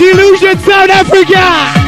Illusion South Africa!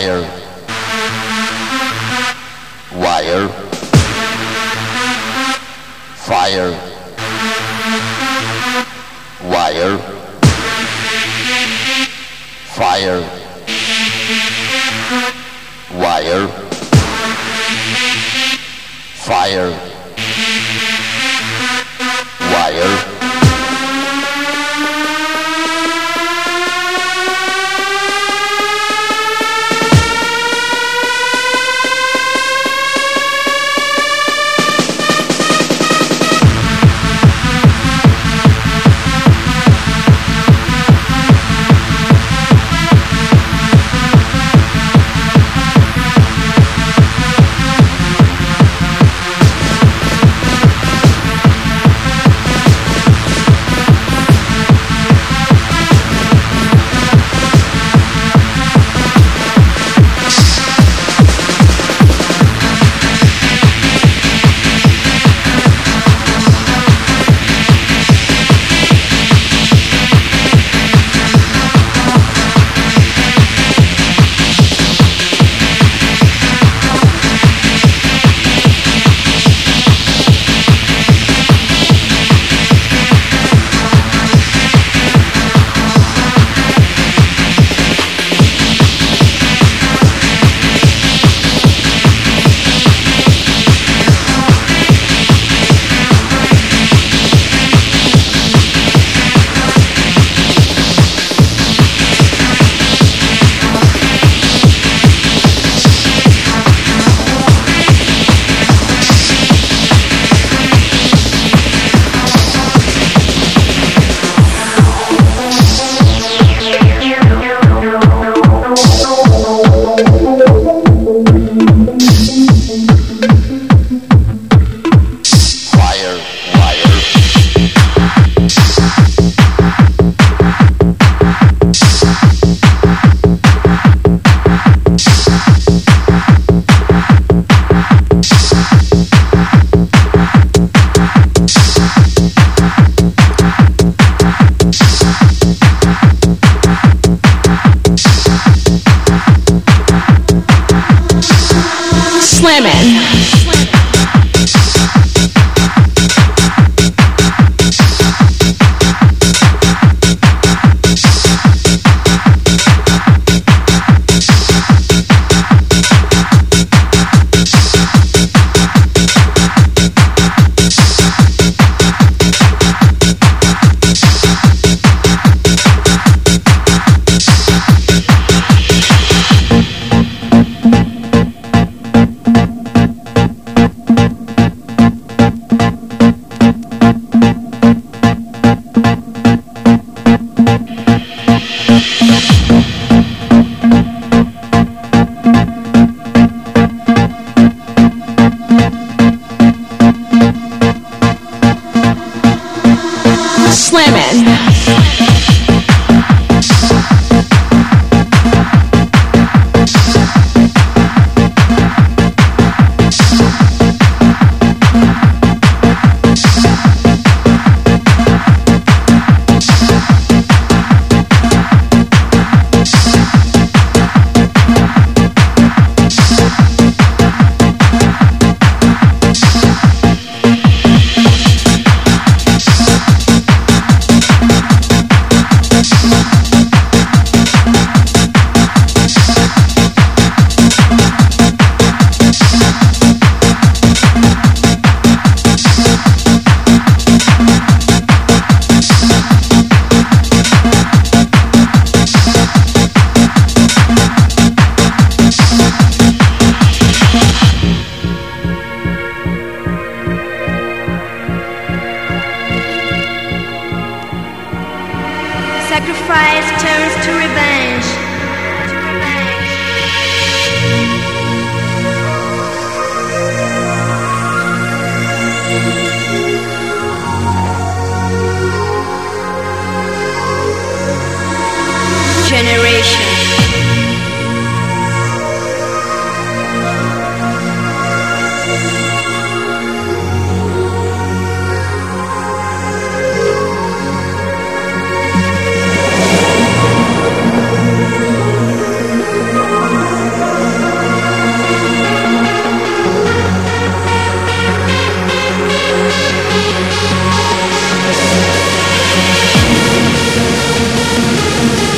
Fire, Sacrifice turns to revenge.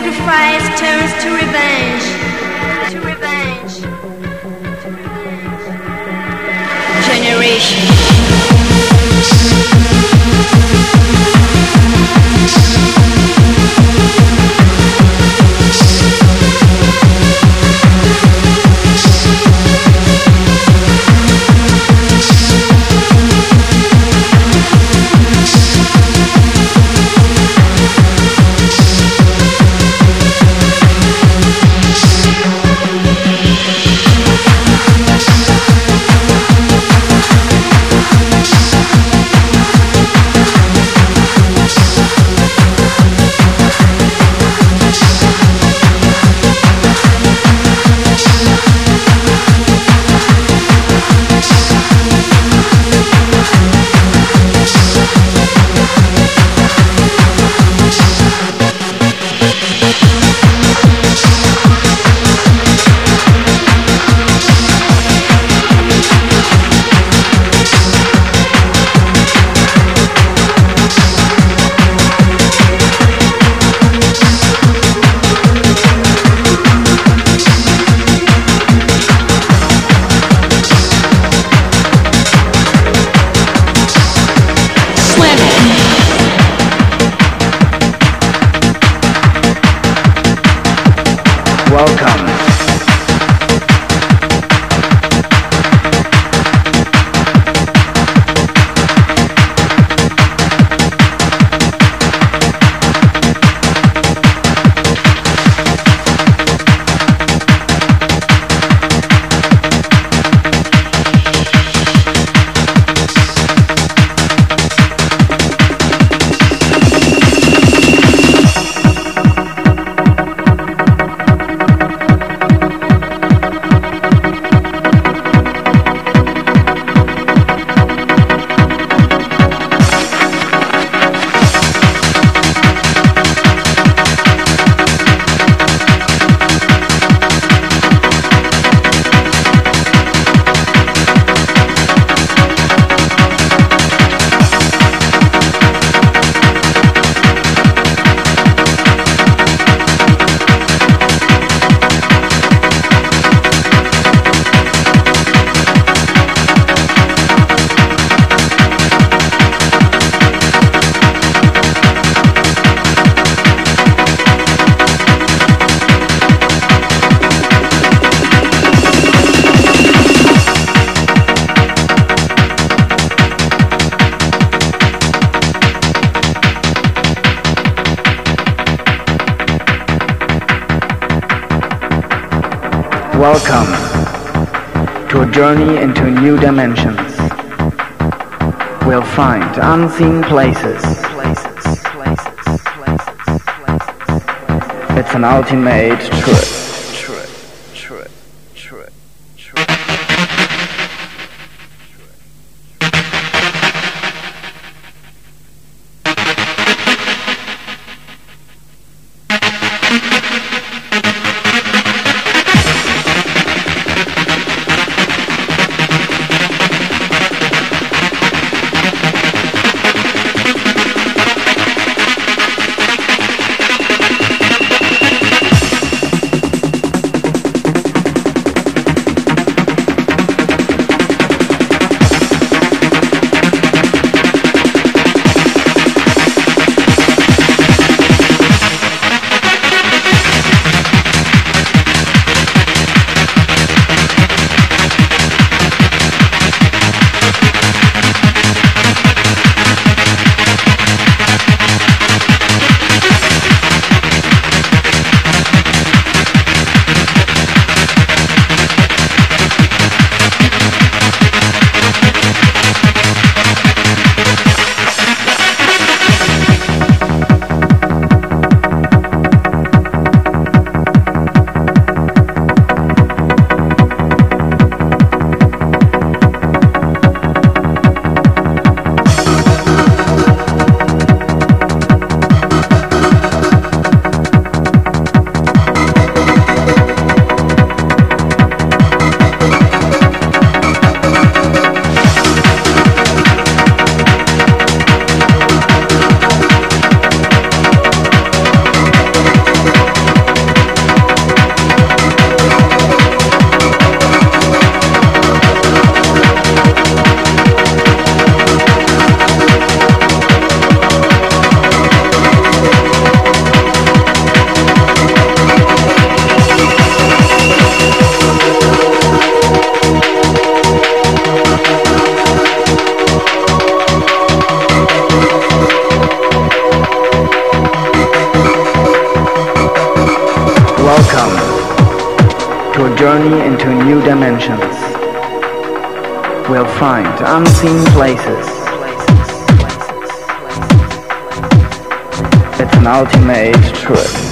Sacrifice turns to revenge. To revenge. Generation. To a journey into new dimensions. We'll find unseen places. It's an ultimate trip. Places. It's an ultimate trip.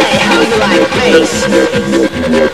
Say how you like bass,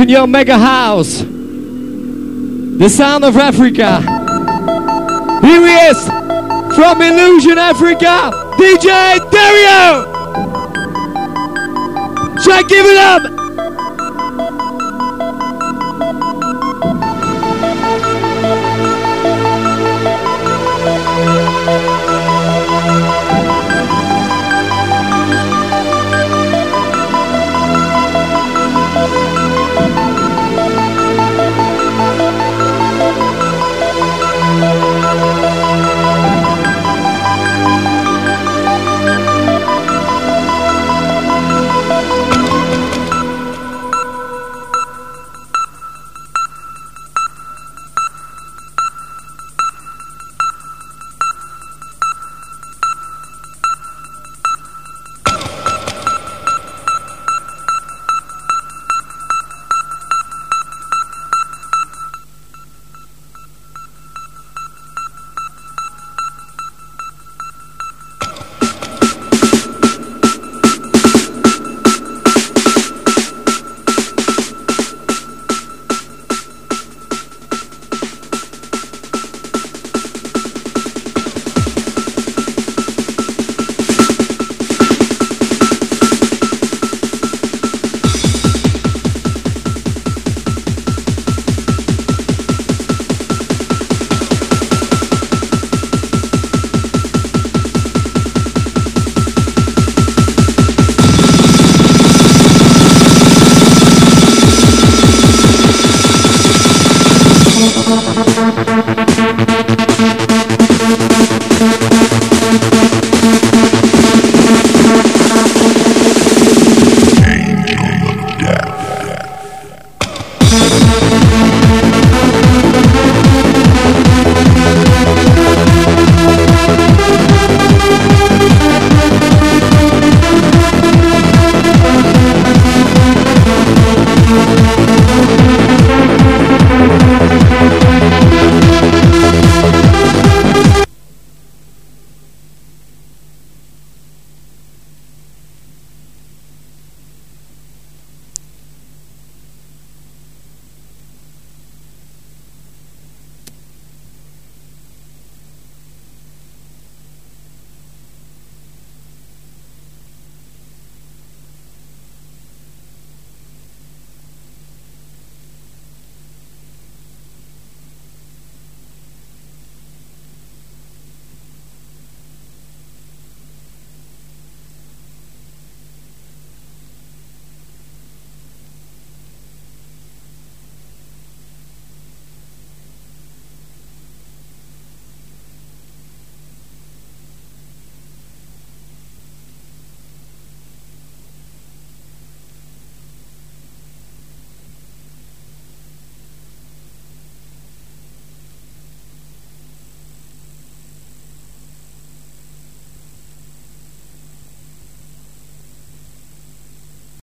in your mega house. The sound of Africa. Here he is from Illusion Africa, DJ Dario. Try give it up.